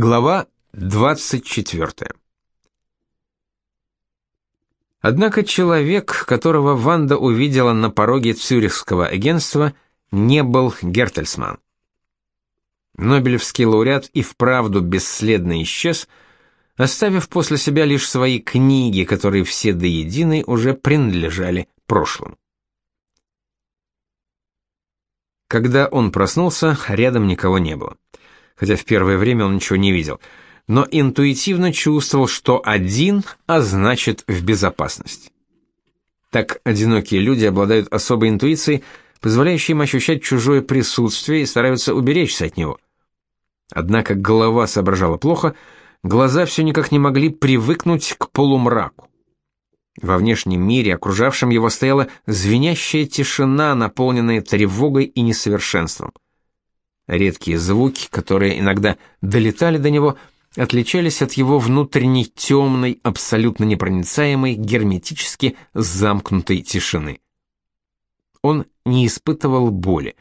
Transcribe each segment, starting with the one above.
Глава 24. Однако человек, которого Ванда увидела на пороге цюрихского агентства, не был Гертельсман. Нобелевский лауреат и вправду бесследно исчез, оставив после себя лишь свои книги, которые все до единой уже принадлежали прошлому. Когда он проснулся, рядом никого не было хотя в первое время он ничего не видел, но интуитивно чувствовал, что один, а значит в безопасности. Так одинокие люди обладают особой интуицией, позволяющей им ощущать чужое присутствие и стараются уберечься от него. Однако голова соображала плохо, глаза все никак не могли привыкнуть к полумраку. Во внешнем мире, окружавшем его, стояла звенящая тишина, наполненная тревогой и несовершенством. Редкие звуки, которые иногда долетали до него, отличались от его внутренней темной, абсолютно непроницаемой, герметически замкнутой тишины. Он не испытывал боли.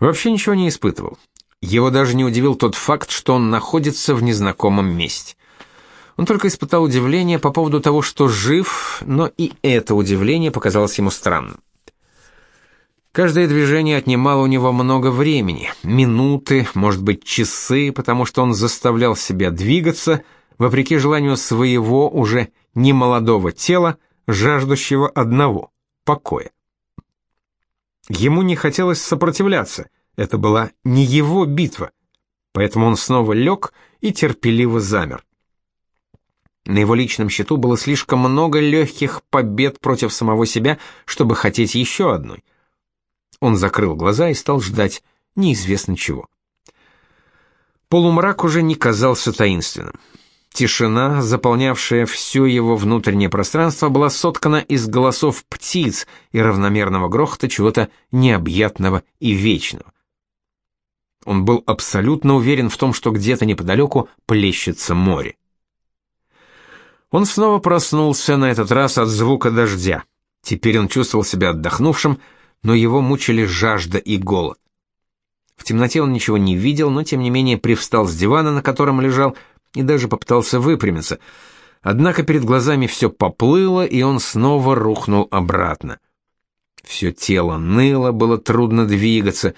Вообще ничего не испытывал. Его даже не удивил тот факт, что он находится в незнакомом месте. Он только испытал удивление по поводу того, что жив, но и это удивление показалось ему странным. Каждое движение отнимало у него много времени, минуты, может быть, часы, потому что он заставлял себя двигаться, вопреки желанию своего уже немолодого тела, жаждущего одного — покоя. Ему не хотелось сопротивляться, это была не его битва, поэтому он снова лег и терпеливо замер. На его личном счету было слишком много легких побед против самого себя, чтобы хотеть еще одной — он закрыл глаза и стал ждать неизвестно чего. Полумрак уже не казался таинственным. Тишина, заполнявшая все его внутреннее пространство, была соткана из голосов птиц и равномерного грохота чего-то необъятного и вечного. Он был абсолютно уверен в том, что где-то неподалеку плещется море. Он снова проснулся, на этот раз от звука дождя. Теперь он чувствовал себя отдохнувшим, но его мучили жажда и голод. В темноте он ничего не видел, но тем не менее привстал с дивана, на котором лежал, и даже попытался выпрямиться. Однако перед глазами все поплыло, и он снова рухнул обратно. Все тело ныло, было трудно двигаться.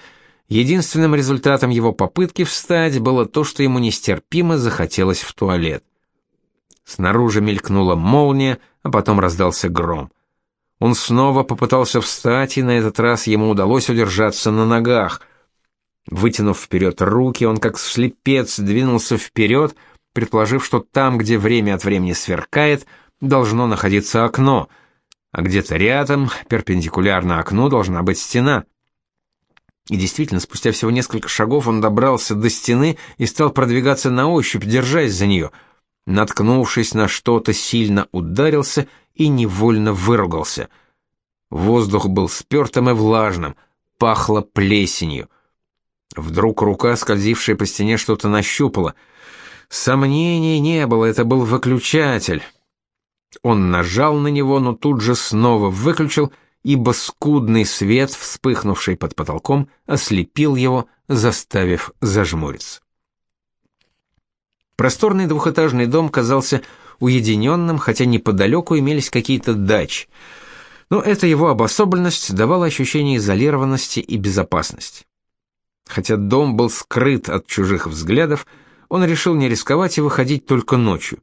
Единственным результатом его попытки встать было то, что ему нестерпимо захотелось в туалет. Снаружи мелькнула молния, а потом раздался гром. Он снова попытался встать, и на этот раз ему удалось удержаться на ногах. Вытянув вперед руки, он как слепец двинулся вперед, предположив, что там, где время от времени сверкает, должно находиться окно, а где-то рядом, перпендикулярно окну, должна быть стена. И действительно, спустя всего несколько шагов он добрался до стены и стал продвигаться на ощупь, держась за нее. Наткнувшись на что-то, сильно ударился и невольно выругался. Воздух был спертым и влажным, пахло плесенью. Вдруг рука, скользившая по стене, что-то нащупала. Сомнений не было, это был выключатель. Он нажал на него, но тут же снова выключил, ибо скудный свет, вспыхнувший под потолком, ослепил его, заставив зажмуриться. Просторный двухэтажный дом казался уединенным, хотя неподалеку имелись какие-то дачи. Но эта его обособленность давала ощущение изолированности и безопасности. Хотя дом был скрыт от чужих взглядов, он решил не рисковать и выходить только ночью.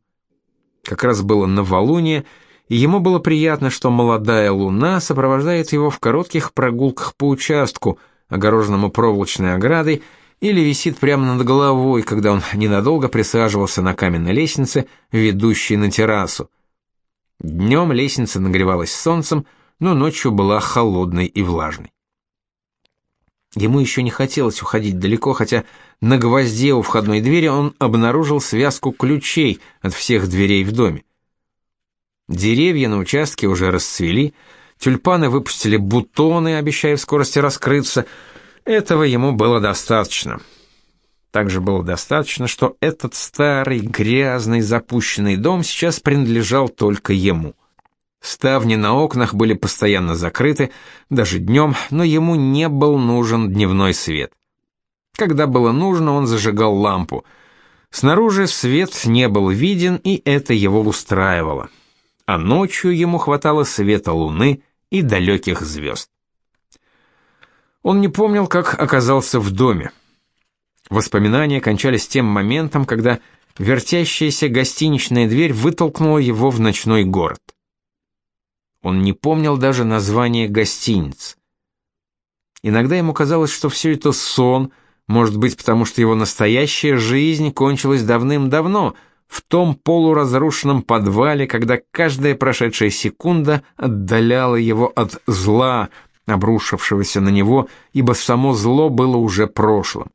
Как раз было новолуние, и ему было приятно, что молодая луна сопровождает его в коротких прогулках по участку, огороженному проволочной оградой, или висит прямо над головой, когда он ненадолго присаживался на каменной лестнице, ведущей на террасу. Днем лестница нагревалась солнцем, но ночью была холодной и влажной. Ему еще не хотелось уходить далеко, хотя на гвозде у входной двери он обнаружил связку ключей от всех дверей в доме. Деревья на участке уже расцвели, тюльпаны выпустили бутоны, обещая в скорости раскрыться — этого ему было достаточно. Также было достаточно, что этот старый, грязный, запущенный дом сейчас принадлежал только ему. Ставни на окнах были постоянно закрыты, даже днем, но ему не был нужен дневной свет. Когда было нужно, он зажигал лампу. Снаружи свет не был виден, и это его устраивало. А ночью ему хватало света луны и далеких звезд. Он не помнил, как оказался в доме. Воспоминания кончались тем моментом, когда вертящаяся гостиничная дверь вытолкнула его в ночной город. Он не помнил даже название гостиниц. Иногда ему казалось, что все это сон, может быть, потому что его настоящая жизнь кончилась давным-давно, в том полуразрушенном подвале, когда каждая прошедшая секунда отдаляла его от зла, обрушившегося на него, ибо само зло было уже прошлым.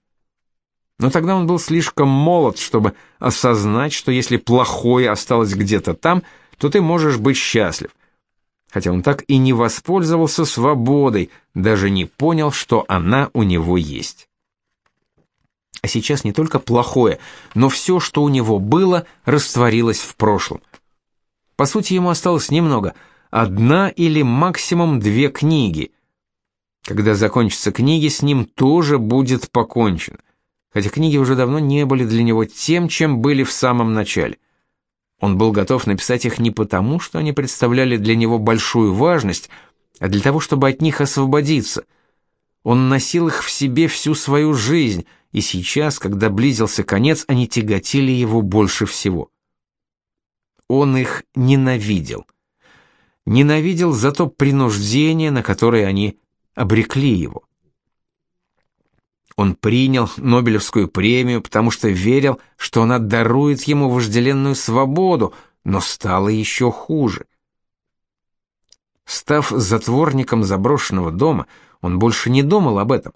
Но тогда он был слишком молод, чтобы осознать, что если плохое осталось где-то там, то ты можешь быть счастлив. Хотя он так и не воспользовался свободой, даже не понял, что она у него есть. А сейчас не только плохое, но все, что у него было, растворилось в прошлом. По сути, ему осталось немного, одна или максимум две книги. Когда закончатся книги, с ним тоже будет покончено хотя книги уже давно не были для него тем, чем были в самом начале. Он был готов написать их не потому, что они представляли для него большую важность, а для того, чтобы от них освободиться. Он носил их в себе всю свою жизнь, и сейчас, когда близился конец, они тяготили его больше всего. Он их ненавидел. Ненавидел за то принуждение, на которое они обрекли его. Он принял Нобелевскую премию, потому что верил, что она дарует ему вожделенную свободу, но стало еще хуже. Став затворником заброшенного дома, он больше не думал об этом.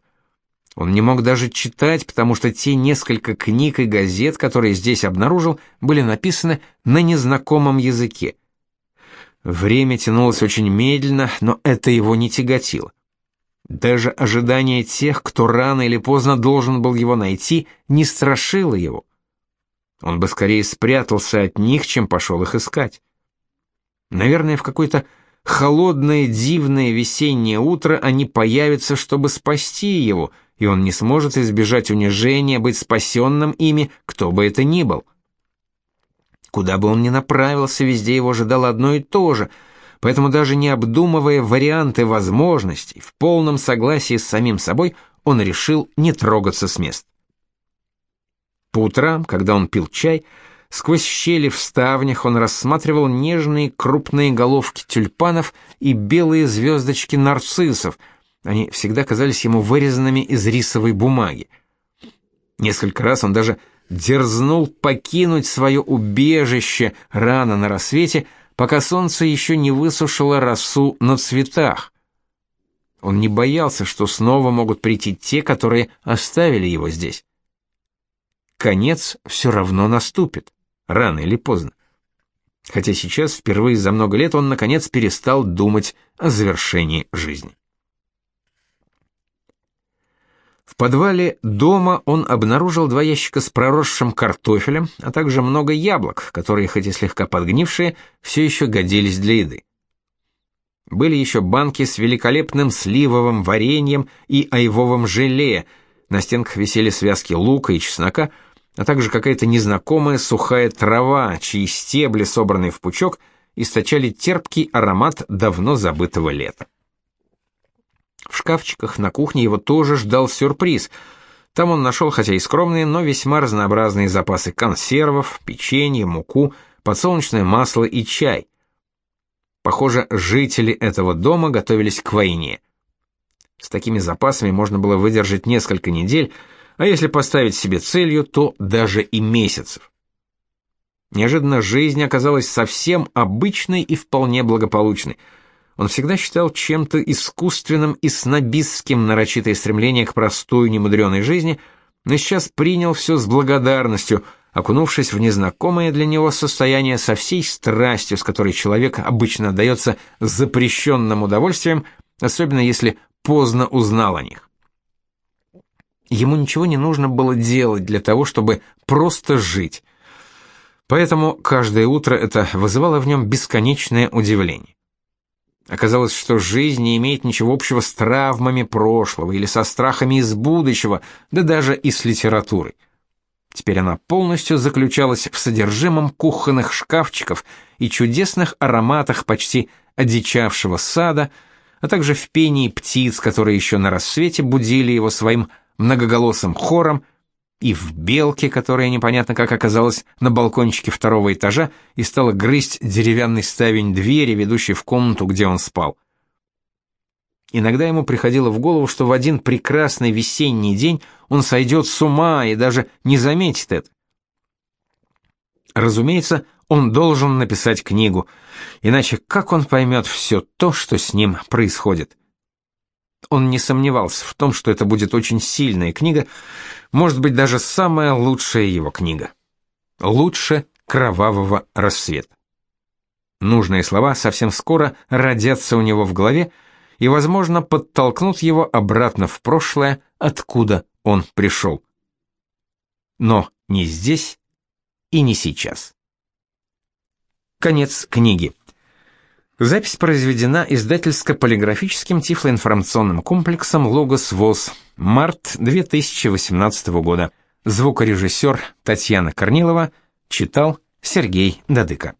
Он не мог даже читать, потому что те несколько книг и газет, которые здесь обнаружил, были написаны на незнакомом языке. Время тянулось очень медленно, но это его не тяготило. Даже ожидание тех, кто рано или поздно должен был его найти, не страшило его. Он бы скорее спрятался от них, чем пошел их искать. Наверное, в какое-то холодное, дивное весеннее утро они появятся, чтобы спасти его, и он не сможет избежать унижения, быть спасенным ими, кто бы это ни был. Куда бы он ни направился, везде его ожидало одно и то же — поэтому даже не обдумывая варианты возможностей, в полном согласии с самим собой, он решил не трогаться с места. По утрам, когда он пил чай, сквозь щели в ставнях он рассматривал нежные крупные головки тюльпанов и белые звездочки нарциссов. Они всегда казались ему вырезанными из рисовой бумаги. Несколько раз он даже дерзнул покинуть свое убежище рано на рассвете, пока солнце еще не высушило росу на цветах. Он не боялся, что снова могут прийти те, которые оставили его здесь. Конец все равно наступит, рано или поздно. Хотя сейчас, впервые за много лет, он, наконец, перестал думать о завершении жизни. В подвале дома он обнаружил два ящика с проросшим картофелем, а также много яблок, которые, хоть и слегка подгнившие, все еще годились для еды. Были еще банки с великолепным сливовым вареньем и айвовым желе, на стенках висели связки лука и чеснока, а также какая-то незнакомая сухая трава, чьи стебли, собранные в пучок, источали терпкий аромат давно забытого лета. Шкафчиках на кухне его тоже ждал сюрприз. Там он нашел, хотя и скромные, но весьма разнообразные запасы консервов, печенья, муку, подсолнечное масло и чай. Похоже, жители этого дома готовились к войне. С такими запасами можно было выдержать несколько недель, а если поставить себе целью, то даже и месяцев. Неожиданно жизнь оказалась совсем обычной и вполне благополучной – он всегда считал чем-то искусственным и снобистским нарочитое стремление к простой немудреной жизни, но сейчас принял все с благодарностью, окунувшись в незнакомое для него состояние со всей страстью, с которой человек обычно отдается запрещенным удовольствиям, особенно если поздно узнал о них. Ему ничего не нужно было делать для того, чтобы просто жить. Поэтому каждое утро это вызывало в нем бесконечное удивление. Оказалось, что жизнь не имеет ничего общего с травмами прошлого или со страхами из будущего, да даже и с литературой. Теперь она полностью заключалась в содержимом кухонных шкафчиков и чудесных ароматах почти одичавшего сада, а также в пении птиц, которые еще на рассвете будили его своим многоголосым хором, и в белке, которая непонятно как оказалась на балкончике второго этажа и стала грызть деревянный ставень двери, ведущей в комнату, где он спал. Иногда ему приходило в голову, что в один прекрасный весенний день он сойдет с ума и даже не заметит это. Разумеется, он должен написать книгу, иначе как он поймет все то, что с ним происходит? Он не сомневался в том, что это будет очень сильная книга, может быть, даже самая лучшая его книга. Лучше кровавого рассвета. Нужные слова совсем скоро родятся у него в голове и, возможно, подтолкнут его обратно в прошлое, откуда он пришел. Но не здесь и не сейчас. Конец книги. Запись произведена издательско-полиграфическим тифлоинформационным комплексом «Логос ВОЗ». Март 2018 года. Звукорежиссер Татьяна Корнилова читал Сергей Дадыко.